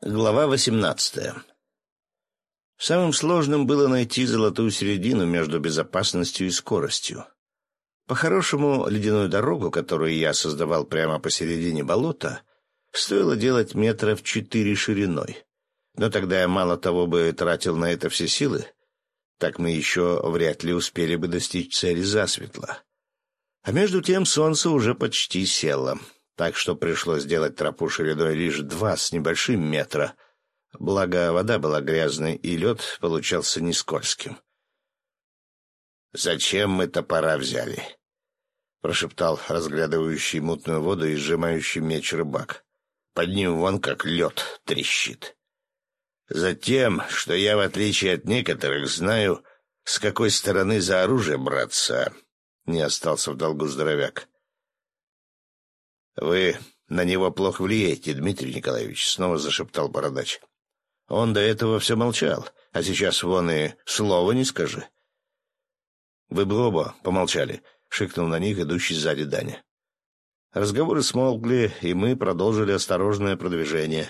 Глава восемнадцатая. Самым сложным было найти золотую середину между безопасностью и скоростью. По-хорошему, ледяную дорогу, которую я создавал прямо посередине болота, стоило делать метров четыре шириной. Но тогда я мало того бы тратил на это все силы, так мы еще вряд ли успели бы достичь цели засветло. А между тем солнце уже почти село — так что пришлось делать тропу шириной лишь два с небольшим метра. Благо, вода была грязной, и лед получался не скользким. «Зачем мы топора взяли?» — прошептал разглядывающий мутную воду и сжимающий меч рыбак. «Под ним вон как лед трещит». «Затем, что я, в отличие от некоторых, знаю, с какой стороны за оружие браться», — не остался в долгу здоровяк. «Вы на него плохо влияете, Дмитрий Николаевич», — снова зашептал бородач. «Он до этого все молчал, а сейчас вон и слова не скажи». «Вы бы оба помолчали», — шикнул на них идущий сзади Даня. Разговоры смолкли, и мы продолжили осторожное продвижение.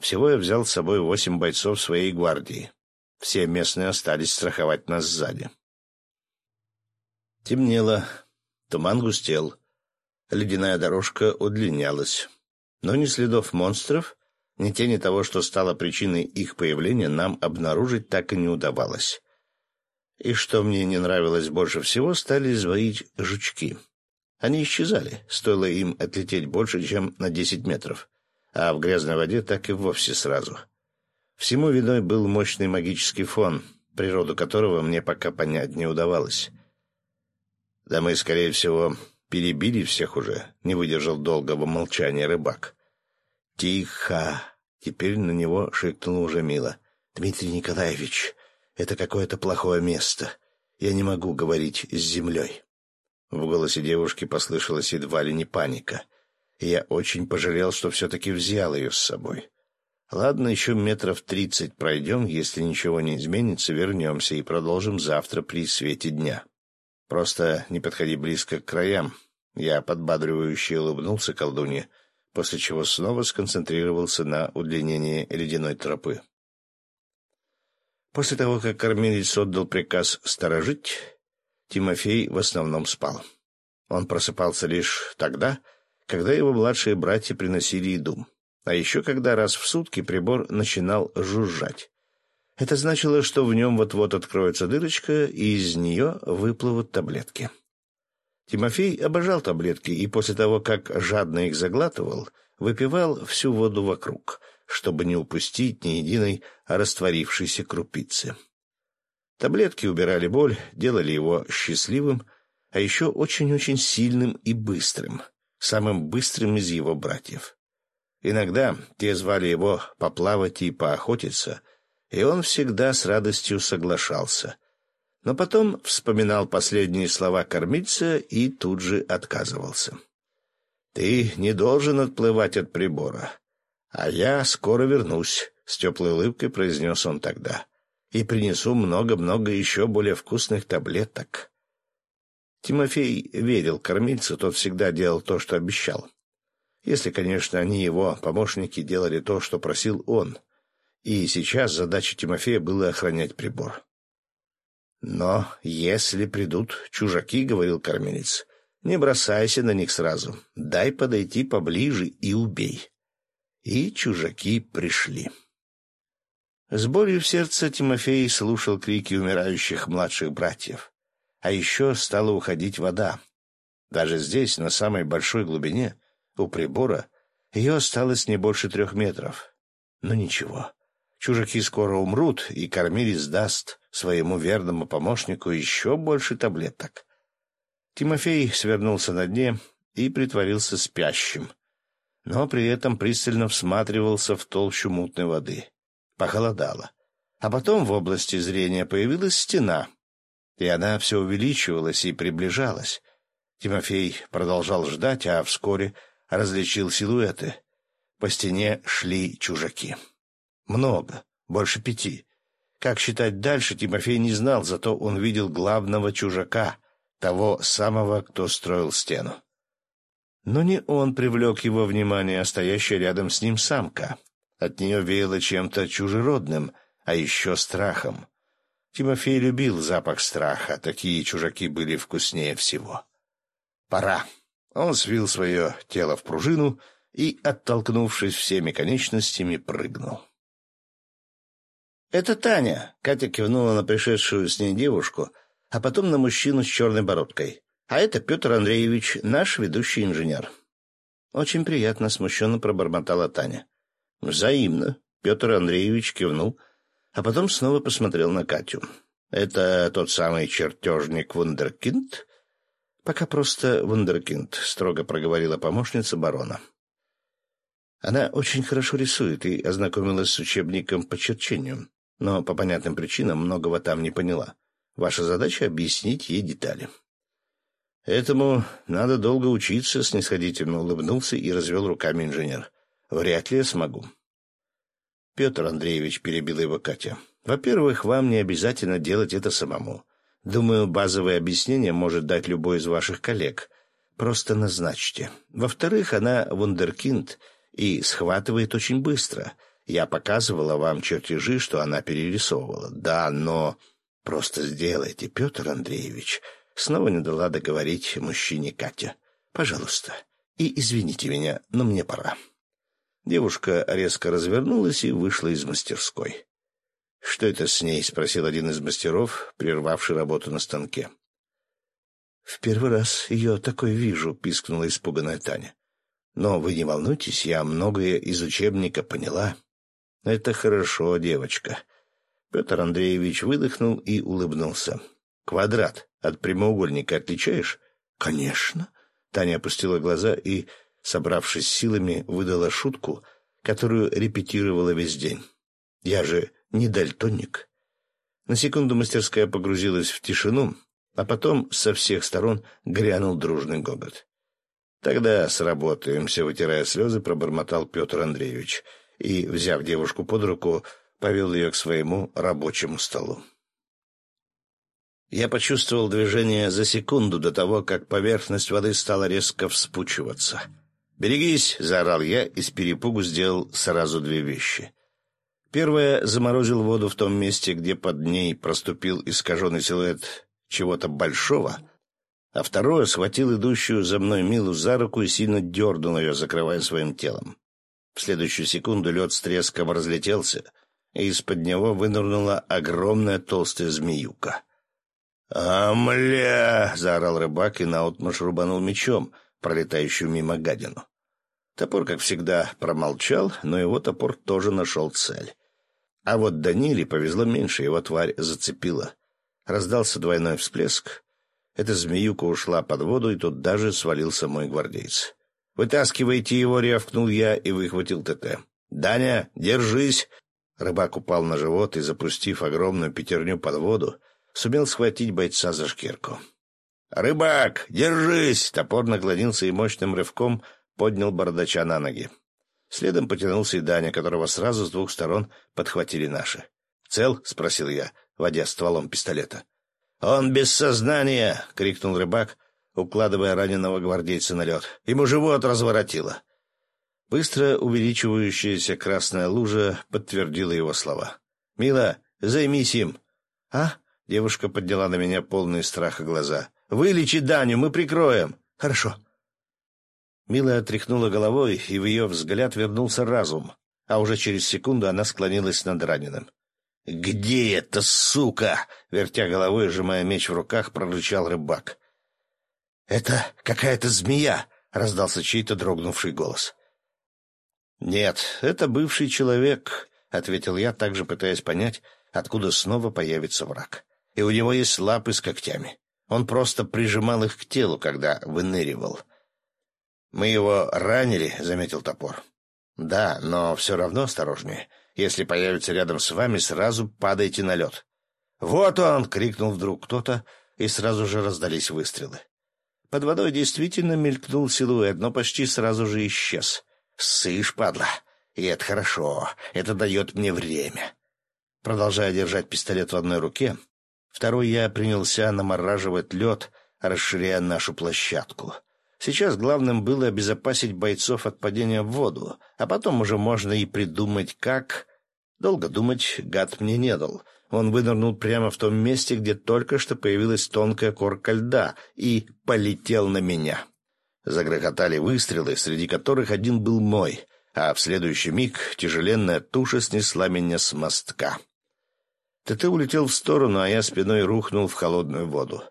Всего я взял с собой восемь бойцов своей гвардии. Все местные остались страховать нас сзади. Темнело, туман густел. Ледяная дорожка удлинялась. Но ни следов монстров, ни тени того, что стало причиной их появления, нам обнаружить так и не удавалось. И что мне не нравилось больше всего, стали звонить жучки. Они исчезали, стоило им отлететь больше, чем на десять метров, а в грязной воде так и вовсе сразу. Всему виной был мощный магический фон, природу которого мне пока понять не удавалось. Да мы, скорее всего, Перебили всех уже, не выдержал долгого молчания рыбак. Тихо. Теперь на него шикнула уже Мила. Дмитрий Николаевич, это какое-то плохое место. Я не могу говорить с землей. В голосе девушки послышалась едва ли не паника. Я очень пожалел, что все-таки взял ее с собой. Ладно, еще метров тридцать пройдем, если ничего не изменится, вернемся и продолжим завтра при свете дня. Просто не подходи близко к краям. Я подбадривающе улыбнулся колдунье, после чего снова сконцентрировался на удлинении ледяной тропы. После того, как кормилец отдал приказ сторожить, Тимофей в основном спал. Он просыпался лишь тогда, когда его младшие братья приносили еду, а еще когда раз в сутки прибор начинал жужжать. Это значило, что в нем вот-вот откроется дырочка, и из нее выплывут таблетки. Тимофей обожал таблетки и после того, как жадно их заглатывал, выпивал всю воду вокруг, чтобы не упустить ни единой растворившейся крупицы. Таблетки убирали боль, делали его счастливым, а еще очень-очень сильным и быстрым, самым быстрым из его братьев. Иногда те звали его поплавать и поохотиться, и он всегда с радостью соглашался. Но потом вспоминал последние слова кормильца и тут же отказывался. «Ты не должен отплывать от прибора, а я скоро вернусь», — с теплой улыбкой произнес он тогда, «и принесу много-много еще более вкусных таблеток». Тимофей верил кормильцу, тот всегда делал то, что обещал. Если, конечно, они, его помощники, делали то, что просил он — и сейчас задача Тимофея была охранять прибор. «Но если придут чужаки, — говорил кормилец, — не бросайся на них сразу, дай подойти поближе и убей». И чужаки пришли. С болью в сердце Тимофей слушал крики умирающих младших братьев. А еще стала уходить вода. Даже здесь, на самой большой глубине, у прибора, ее осталось не больше трех метров. Но ничего, Чужаки скоро умрут, и кормилец даст своему верному помощнику еще больше таблеток. Тимофей свернулся на дне и притворился спящим, но при этом пристально всматривался в толщу мутной воды. Похолодало. А потом в области зрения появилась стена, и она все увеличивалась и приближалась. Тимофей продолжал ждать, а вскоре различил силуэты. По стене шли чужаки. Много, больше пяти. Как считать дальше, Тимофей не знал, зато он видел главного чужака, того самого, кто строил стену. Но не он привлек его внимание, а стоящая рядом с ним самка. От нее веяло чем-то чужеродным, а еще страхом. Тимофей любил запах страха, такие чужаки были вкуснее всего. «Пора!» Он свил свое тело в пружину и, оттолкнувшись всеми конечностями, прыгнул. «Это Таня!» — Катя кивнула на пришедшую с ней девушку, а потом на мужчину с черной бородкой. «А это Петр Андреевич, наш ведущий инженер». «Очень приятно», — смущенно пробормотала Таня. «Взаимно», — Петр Андреевич кивнул, а потом снова посмотрел на Катю. «Это тот самый чертежник Вундеркинд?» «Пока просто Вундеркинд», — строго проговорила помощница барона. Она очень хорошо рисует и ознакомилась с учебником по черчению, но по понятным причинам многого там не поняла. Ваша задача — объяснить ей детали. Этому надо долго учиться, снисходительно улыбнулся и развел руками инженер. Вряд ли я смогу. Петр Андреевич перебил его Катя. Во-первых, вам не обязательно делать это самому. Думаю, базовое объяснение может дать любой из ваших коллег. Просто назначьте. Во-вторых, она вундеркинд — и схватывает очень быстро. Я показывала вам чертежи, что она перерисовывала. Да, но... Просто сделайте, Петр Андреевич. Снова не дала договорить мужчине Катя. Пожалуйста. И извините меня, но мне пора. Девушка резко развернулась и вышла из мастерской. — Что это с ней? — спросил один из мастеров, прервавший работу на станке. — В первый раз ее такой вижу, — пискнула испуганная Таня. Но вы не волнуйтесь, я многое из учебника поняла. Это хорошо, девочка. Петр Андреевич выдохнул и улыбнулся. Квадрат от прямоугольника отличаешь? Конечно. Таня опустила глаза и, собравшись силами, выдала шутку, которую репетировала весь день. Я же не дальтоник. На секунду мастерская погрузилась в тишину, а потом со всех сторон грянул дружный гогот. «Тогда сработаемся», — вытирая слезы, пробормотал Петр Андреевич и, взяв девушку под руку, повел ее к своему рабочему столу. Я почувствовал движение за секунду до того, как поверхность воды стала резко вспучиваться. «Берегись!» — заорал я и с перепугу сделал сразу две вещи. Первое — заморозил воду в том месте, где под ней проступил искаженный силуэт чего-то большого — а второе схватил идущую за мной Милу за руку и сильно дернул ее, закрывая своим телом. В следующую секунду лед с треском разлетелся, и из-под него вынырнула огромная толстая змеюка. «Амля!» — заорал рыбак и наотмашь рубанул мечом, пролетающую мимо гадину. Топор, как всегда, промолчал, но его топор тоже нашел цель. А вот Даниле повезло меньше, его тварь зацепила. Раздался двойной всплеск, эта змеюка ушла под воду, и тут даже свалился мой гвардейц. «Вытаскивайте его!» — рявкнул я и выхватил ТТ. «Даня, держись!» Рыбак упал на живот и, запустив огромную пятерню под воду, сумел схватить бойца за шкирку. «Рыбак, держись!» Топор наклонился и мощным рывком поднял бардача на ноги. Следом потянулся и Даня, которого сразу с двух сторон подхватили наши. «Цел?» — спросил я, водя стволом пистолета. «Он без сознания!» — крикнул рыбак, укладывая раненого гвардейца на лед. Ему живот разворотило. Быстро увеличивающаяся красная лужа подтвердила его слова. «Мила, займись им!» «А?» — девушка подняла на меня полные страха глаза. «Вылечи Даню, мы прикроем!» «Хорошо!» Мила отряхнула головой, и в ее взгляд вернулся разум, а уже через секунду она склонилась над раненым. «Где эта сука?» — вертя головой, сжимая меч в руках, прорычал рыбак. «Это какая-то змея!» — раздался чей-то дрогнувший голос. «Нет, это бывший человек», — ответил я, также пытаясь понять, откуда снова появится враг. «И у него есть лапы с когтями. Он просто прижимал их к телу, когда выныривал». «Мы его ранили», — заметил топор. «Да, но все равно осторожнее. Если появится рядом с вами, сразу падайте на лед. «Вот он!» — крикнул вдруг кто-то, и сразу же раздались выстрелы. Под водой действительно мелькнул силуэт, но почти сразу же исчез. «Сышь, падла! И это хорошо. Это дает мне время». Продолжая держать пистолет в одной руке, второй я принялся намораживать лед, расширяя нашу площадку. Сейчас главным было обезопасить бойцов от падения в воду, а потом уже можно и придумать, как... Долго думать гад мне не дал. Он вынырнул прямо в том месте, где только что появилась тонкая корка льда, и полетел на меня. Загрохотали выстрелы, среди которых один был мой, а в следующий миг тяжеленная туша снесла меня с мостка. ТТ улетел в сторону, а я спиной рухнул в холодную воду.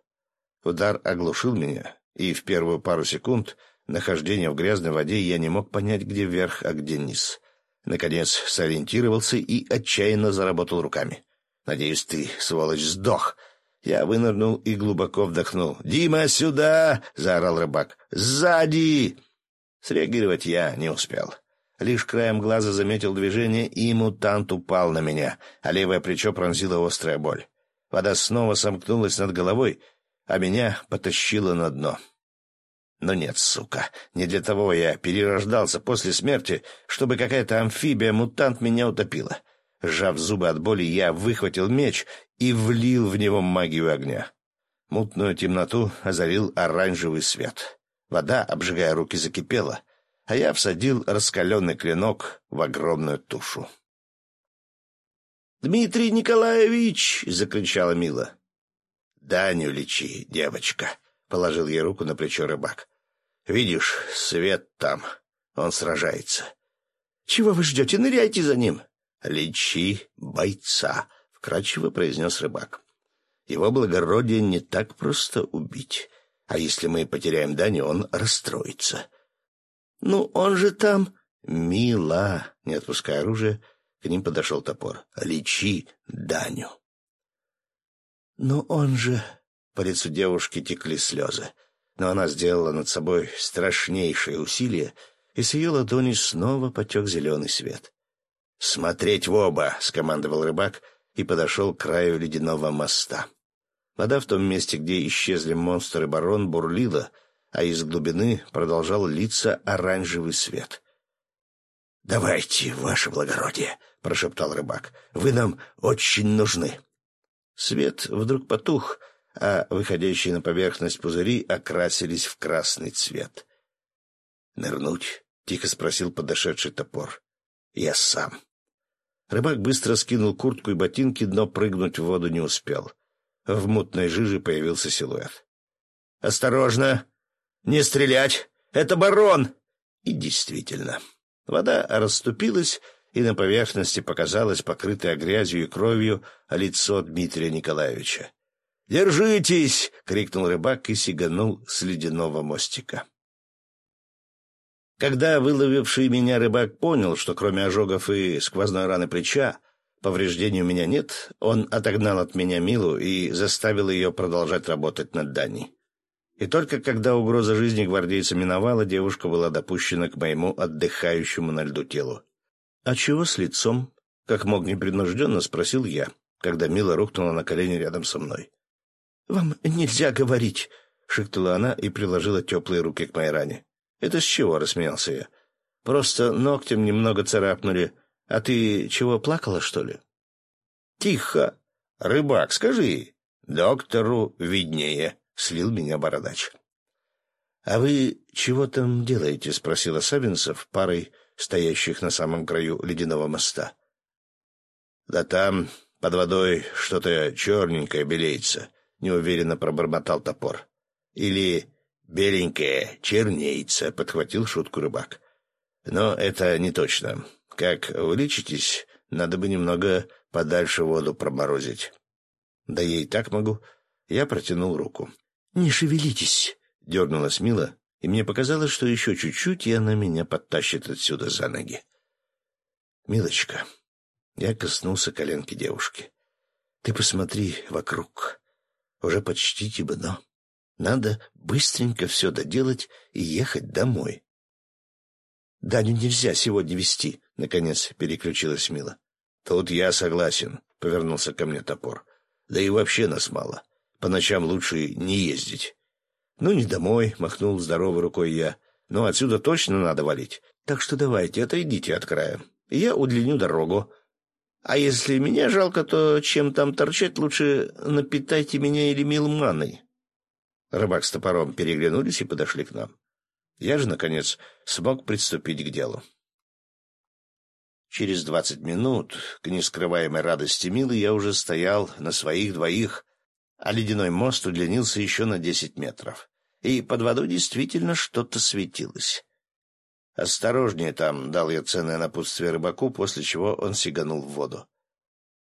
Удар оглушил меня, и в первую пару секунд нахождения в грязной воде я не мог понять, где верх, а где низ. Наконец сориентировался и отчаянно заработал руками. «Надеюсь, ты, сволочь, сдох!» Я вынырнул и глубоко вдохнул. «Дима, сюда!» — заорал рыбак. «Сзади!» Среагировать я не успел. Лишь краем глаза заметил движение, и мутант упал на меня, а левое плечо пронзила острая боль. Вода снова сомкнулась над головой, а меня потащило на дно. Но нет, сука, не для того я перерождался после смерти, чтобы какая-то амфибия-мутант меня утопила. Сжав зубы от боли, я выхватил меч и влил в него магию огня. Мутную темноту озарил оранжевый свет. Вода, обжигая руки, закипела, а я всадил раскаленный клинок в огромную тушу. «Дмитрий Николаевич!» — закричала Мила. «Даню лечи, девочка», — положил ей руку на плечо рыбак. «Видишь, свет там. Он сражается». «Чего вы ждете? Ныряйте за ним!» «Лечи бойца», — вкратчиво произнес рыбак. «Его благородие не так просто убить. А если мы потеряем Даню, он расстроится». «Ну, он же там...» «Мила!» — не отпуская оружие, к ним подошел топор. «Лечи Даню!» «Но он же...» По лицу девушки текли слезы. Но она сделала над собой страшнейшее усилие, и с ее ладони снова потек зеленый свет. «Смотреть в оба!» — скомандовал рыбак и подошел к краю ледяного моста. Вода в том месте, где исчезли монстры барон, бурлила, а из глубины продолжал литься оранжевый свет. «Давайте, ваше благородие!» — прошептал рыбак. «Вы нам очень нужны!» Свет вдруг потух, а выходящие на поверхность пузыри окрасились в красный цвет. «Нырнуть?» — тихо спросил подошедший топор. «Я сам». Рыбак быстро скинул куртку и ботинки, но прыгнуть в воду не успел. В мутной жиже появился силуэт. «Осторожно! Не стрелять! Это барон!» И действительно, вода расступилась, и на поверхности показалось покрытое грязью и кровью лицо Дмитрия Николаевича. «Держитесь!» — крикнул рыбак и сиганул с ледяного мостика. Когда выловивший меня рыбак понял, что кроме ожогов и сквозной раны плеча повреждений у меня нет, он отогнал от меня Милу и заставил ее продолжать работать над Даней. И только когда угроза жизни гвардейца миновала, девушка была допущена к моему отдыхающему на льду телу. «А чего с лицом?» — как мог непринужденно спросил я, когда Мила рухнула на колени рядом со мной. «Вам нельзя говорить!» — шикнула она и приложила теплые руки к моей ране. «Это с чего?» — рассмеялся я. «Просто ногтем немного царапнули. А ты чего, плакала, что ли?» «Тихо! Рыбак, скажи! Доктору виднее!» — слил меня бородач. «А вы чего там делаете?» — спросила Савинцев парой стоящих на самом краю ледяного моста. «Да там под водой что-то черненькое белеется», — неуверенно пробормотал топор. «Или беленькое чернеется», — подхватил шутку рыбак. «Но это не точно. Как вылечитесь, надо бы немного подальше воду проморозить». «Да и так могу». Я протянул руку. «Не шевелитесь», — дернулась Мила, и мне показалось, что еще чуть-чуть, и она меня подтащит отсюда за ноги. «Милочка», — я коснулся коленки девушки, — «ты посмотри вокруг. Уже почти темно. Надо быстренько все доделать и ехать домой». «Даню нельзя сегодня вести», — наконец переключилась Мила. «Тут я согласен», — повернулся ко мне топор. «Да и вообще нас мало. По ночам лучше не ездить. «Ну, не домой», — махнул здоровой рукой я. «Но отсюда точно надо валить. Так что давайте, отойдите от края. Я удлиню дорогу. А если меня жалко, то чем там торчать, лучше напитайте меня или милманой». Рыбак с топором переглянулись и подошли к нам. Я же, наконец, смог приступить к делу. Через двадцать минут, к нескрываемой радости Милы, я уже стоял на своих двоих, а ледяной мост удлинился еще на десять метров. И под водой действительно что-то светилось. «Осторожнее там», — дал я ценное напутствие рыбаку, после чего он сиганул в воду.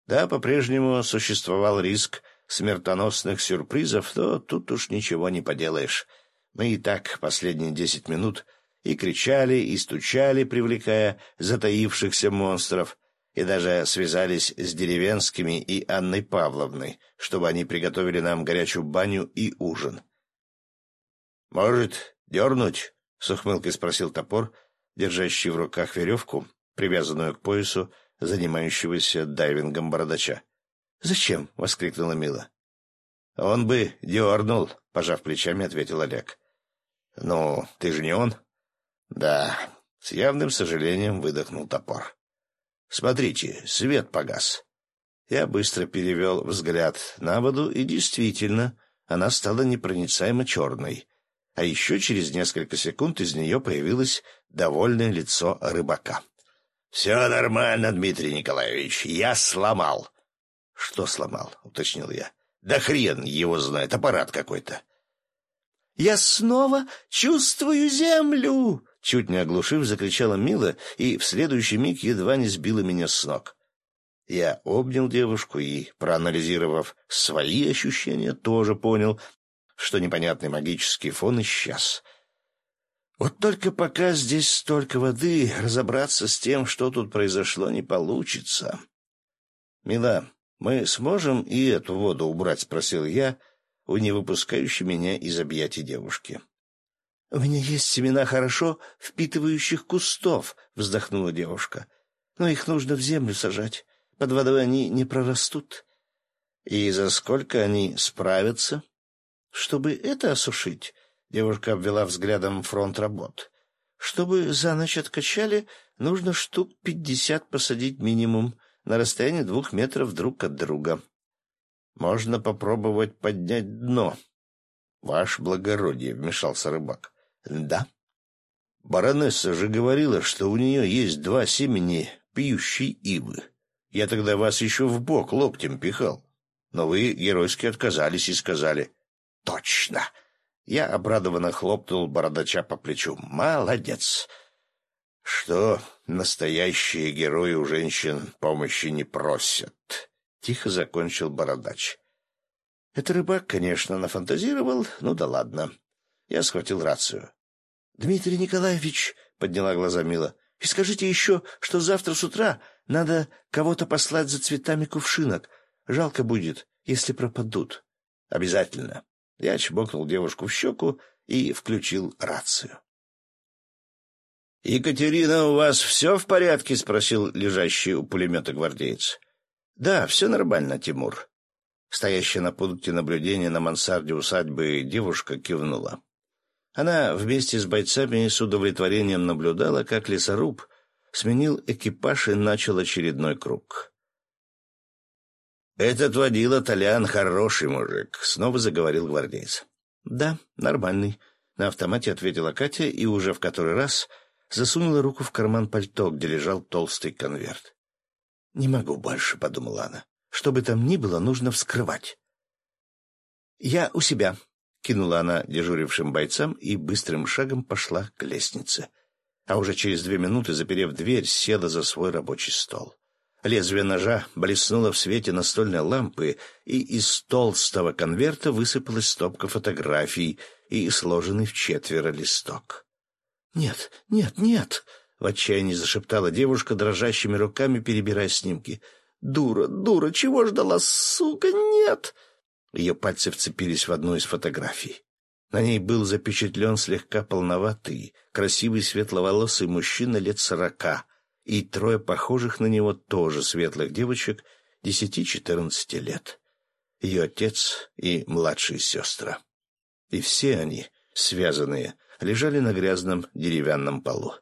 Да, по-прежнему существовал риск смертоносных сюрпризов, но тут уж ничего не поделаешь. Мы и так последние десять минут и кричали, и стучали, привлекая затаившихся монстров, и даже связались с деревенскими и Анной Павловной, чтобы они приготовили нам горячую баню и ужин. «Может, дернуть?» — с ухмылкой спросил топор, держащий в руках веревку, привязанную к поясу занимающегося дайвингом бородача. «Зачем?» — воскликнула Мила. «Он бы дернул», — пожав плечами, ответил Олег. «Ну, ты же не он?» Да, с явным сожалением выдохнул топор. Смотрите, свет погас. Я быстро перевел взгляд на воду, и действительно, она стала непроницаемо черной. А еще через несколько секунд из нее появилось довольное лицо рыбака. — Все нормально, Дмитрий Николаевич, я сломал. — Что сломал? — уточнил я. — Да хрен его знает, аппарат какой-то. — Я снова чувствую землю! Чуть не оглушив, закричала Мила и в следующий миг едва не сбила меня с ног. Я обнял девушку и, проанализировав свои ощущения, тоже понял, что непонятный магический фон исчез. Вот только пока здесь столько воды, разобраться с тем, что тут произошло, не получится. — Мила, мы сможем и эту воду убрать? — спросил я у невыпускающей меня из объятий девушки. — У меня есть семена хорошо впитывающих кустов, — вздохнула девушка. — Но их нужно в землю сажать. Под водой они не прорастут. — И за сколько они справятся? — Чтобы это осушить, — девушка обвела взглядом фронт работ. — Чтобы за ночь откачали, нужно штук пятьдесят посадить минимум на расстоянии двух метров друг от друга. — Можно попробовать поднять дно. — Ваше благородие, — вмешался рыбак. Да. Баронесса же говорила, что у нее есть два семени пьющей ивы. Я тогда вас еще в бок локтем пихал. Но вы геройски отказались и сказали «Точно!» Я обрадованно хлопнул бородача по плечу. «Молодец!» «Что настоящие герои у женщин помощи не просят?» — тихо закончил бородач. Это рыбак, конечно, нафантазировал, ну да ладно. Я схватил рацию. — Дмитрий Николаевич, — подняла глаза Мила, — и скажите еще, что завтра с утра надо кого-то послать за цветами кувшинок. Жалко будет, если пропадут. — Обязательно. Я чмокнул девушку в щеку и включил рацию. — Екатерина, у вас все в порядке? — спросил лежащий у пулемета гвардеец. — Да, все нормально, Тимур. Стоящая на пункте наблюдения на мансарде усадьбы девушка кивнула. Она вместе с бойцами с удовлетворением наблюдала, как лесоруб сменил экипаж и начал очередной круг. «Этот водила Толян хороший мужик», — снова заговорил гвардейц. «Да, нормальный», — на автомате ответила Катя и уже в который раз засунула руку в карман пальто, где лежал толстый конверт. «Не могу больше», — подумала она. «Что бы там ни было, нужно вскрывать». «Я у себя», Кинула она дежурившим бойцам и быстрым шагом пошла к лестнице. А уже через две минуты, заперев дверь, села за свой рабочий стол. Лезвие ножа блеснуло в свете настольной лампы, и из толстого конверта высыпалась стопка фотографий и сложенный в четверо листок. «Нет, нет, нет!» — в отчаянии зашептала девушка, дрожащими руками перебирая снимки. «Дура, дура, чего ждала, сука, нет!» Ее пальцы вцепились в одну из фотографий. На ней был запечатлен слегка полноватый, красивый светловолосый мужчина лет сорока и трое похожих на него тоже светлых девочек десяти-четырнадцати лет. Ее отец и младшие сестры. И все они, связанные, лежали на грязном деревянном полу.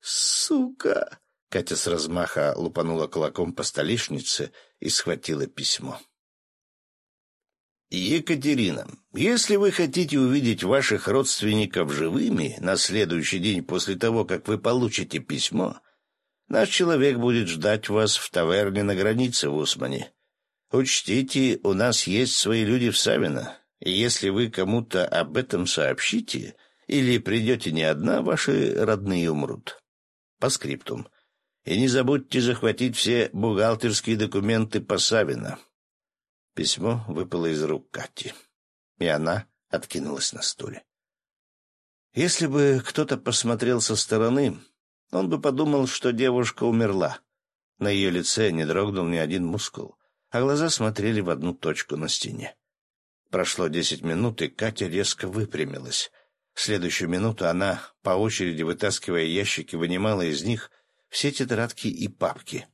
«Сука!» Катя с размаха лупанула кулаком по столешнице и схватила письмо. Екатерина, если вы хотите увидеть ваших родственников живыми на следующий день после того, как вы получите письмо, наш человек будет ждать вас в таверне на границе в Усмане. Учтите, у нас есть свои люди в Савино, и если вы кому-то об этом сообщите или придете не одна, ваши родные умрут. По скриптум. И не забудьте захватить все бухгалтерские документы по Савино. Письмо выпало из рук Кати, и она откинулась на стуле. Если бы кто-то посмотрел со стороны, он бы подумал, что девушка умерла. На ее лице не дрогнул ни один мускул, а глаза смотрели в одну точку на стене. Прошло десять минут, и Катя резко выпрямилась. В следующую минуту она, по очереди вытаскивая ящики, вынимала из них все тетрадки и папки.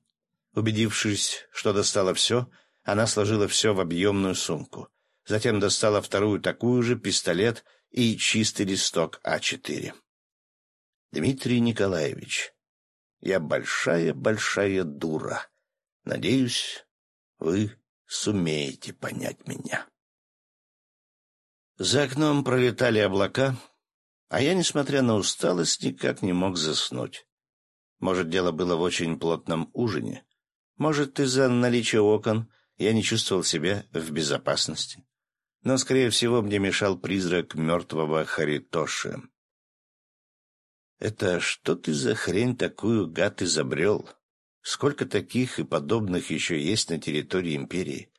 Убедившись, что достала все, она сложила все в объемную сумку. Затем достала вторую такую же, пистолет и чистый листок А4. «Дмитрий Николаевич, я большая-большая дура. Надеюсь, вы сумеете понять меня». За окном пролетали облака, а я, несмотря на усталость, никак не мог заснуть. Может, дело было в очень плотном ужине. Может, из-за наличия окон я не чувствовал себя в безопасности. Но, скорее всего, мне мешал призрак мертвого Харитоши. «Это что ты за хрень такую, гад, изобрел? Сколько таких и подобных еще есть на территории империи?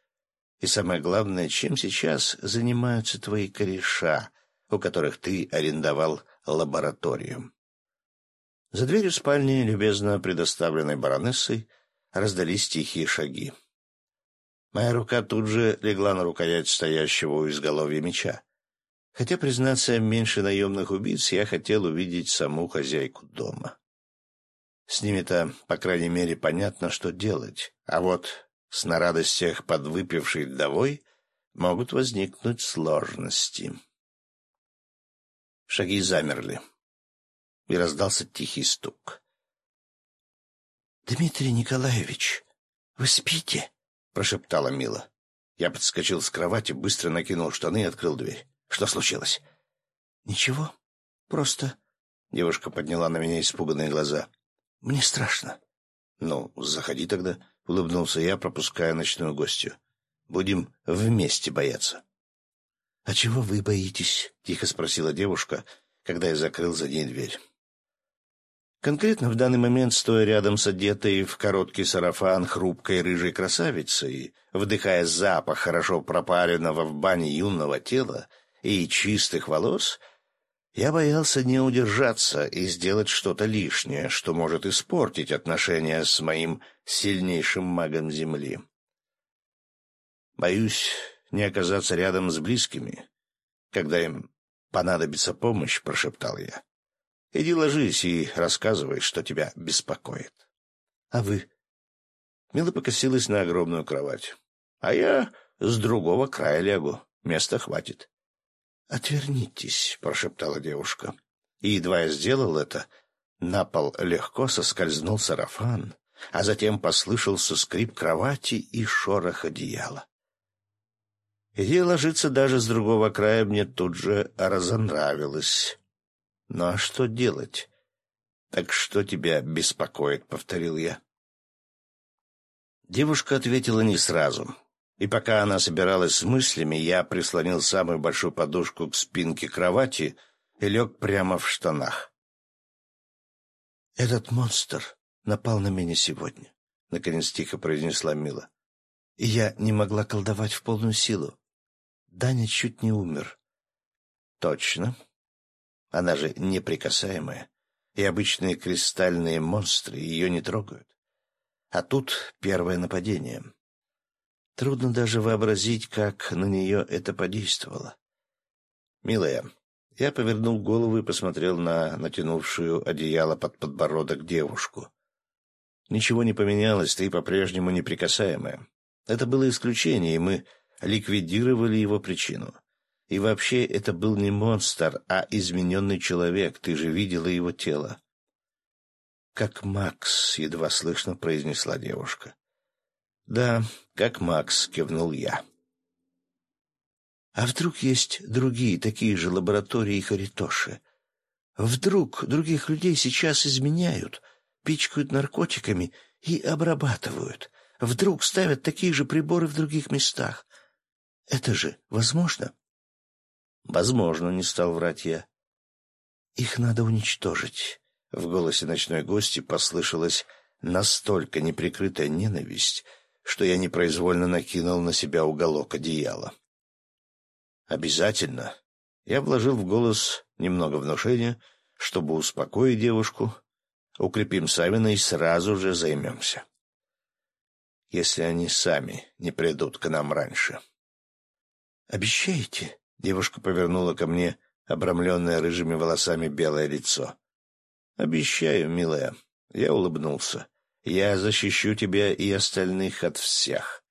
И самое главное, чем сейчас занимаются твои кореша, у которых ты арендовал лабораторию?» За дверью спальни, любезно предоставленной баронессой, раздались тихие шаги. Моя рука тут же легла на рукоять стоящего у изголовья меча. Хотя, признаться, меньше наемных убийц я хотел увидеть саму хозяйку дома. С ними-то, по крайней мере, понятно, что делать. А вот с на радостях подвыпившей вдовой могут возникнуть сложности. Шаги замерли, и раздался тихий стук. — Дмитрий Николаевич, вы спите? — прошептала Мила. Я подскочил с кровати, быстро накинул штаны и открыл дверь. Что случилось? — Ничего. Просто... Девушка подняла на меня испуганные глаза. — Мне страшно. — Ну, заходи тогда, — улыбнулся я, пропуская ночную гостью. — Будем вместе бояться. — А чего вы боитесь? — тихо спросила девушка, когда я закрыл за ней дверь. Конкретно в данный момент, стоя рядом с одетой в короткий сарафан хрупкой рыжей красавицей, вдыхая запах хорошо пропаренного в бане юного тела и чистых волос, я боялся не удержаться и сделать что-то лишнее, что может испортить отношения с моим сильнейшим магом Земли. Боюсь не оказаться рядом с близкими, когда им понадобится помощь, — прошептал я. Иди ложись и рассказывай, что тебя беспокоит. — А вы? Мила покосилась на огромную кровать. — А я с другого края лягу. Места хватит. — Отвернитесь, — прошептала девушка. И едва я сделал это, на пол легко соскользнул сарафан, а затем послышался скрип кровати и шорох одеяла. Идея ложиться даже с другого края мне тут же разонравилась. Ну а что делать? Так что тебя беспокоит, повторил я. Девушка ответила не сразу. И пока она собиралась с мыслями, я прислонил самую большую подушку к спинке кровати и лег прямо в штанах. «Этот монстр напал на меня сегодня», — наконец тихо произнесла Мила. «И я не могла колдовать в полную силу. Даня чуть не умер». «Точно», она же неприкасаемая, и обычные кристальные монстры ее не трогают. А тут первое нападение. Трудно даже вообразить, как на нее это подействовало. «Милая», я повернул голову и посмотрел на натянувшую одеяло под подбородок девушку. Ничего не поменялось, ты по-прежнему неприкасаемая. Это было исключение, и мы ликвидировали его причину. И вообще это был не монстр, а измененный человек. Ты же видела его тело. «Как Макс», — едва слышно произнесла девушка. «Да, как Макс», — кивнул я. А вдруг есть другие такие же лаборатории Харитоши? Вдруг других людей сейчас изменяют, пичкают наркотиками и обрабатывают? Вдруг ставят такие же приборы в других местах? Это же возможно? Возможно, не стал врать я. Их надо уничтожить. В голосе ночной гости послышалась настолько неприкрытая ненависть, что я непроизвольно накинул на себя уголок одеяла. «Обязательно». Я вложил в голос немного внушения, чтобы успокоить девушку. Укрепим Савина и сразу же займемся. Если они сами не придут к нам раньше. «Обещаете?» — девушка повернула ко мне обрамленное рыжими волосами белое лицо. «Обещаю, милая». Я улыбнулся. «Я защищу тебя и остальных от всех».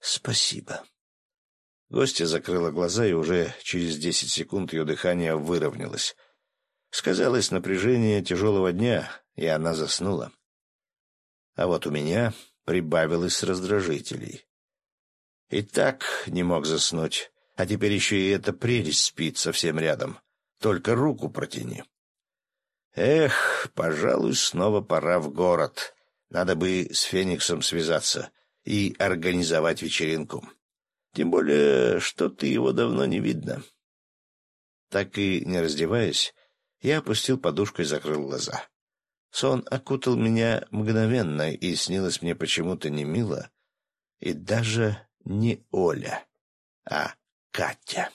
«Спасибо». Гостья закрыла глаза, и уже через десять секунд ее дыхание выровнялось. Сказалось напряжение тяжелого дня, и она заснула. А вот у меня прибавилось раздражителей. И так не мог заснуть, а теперь еще и эта прелесть спит совсем рядом. Только руку протяни. Эх, пожалуй, снова пора в город. Надо бы с Фениксом связаться и организовать вечеринку. Тем более, что-то его давно не видно. Так и не раздеваясь, я опустил подушку и закрыл глаза. Сон окутал меня мгновенно, и снилось мне почему-то не мило, и даже не Оля, а Катя.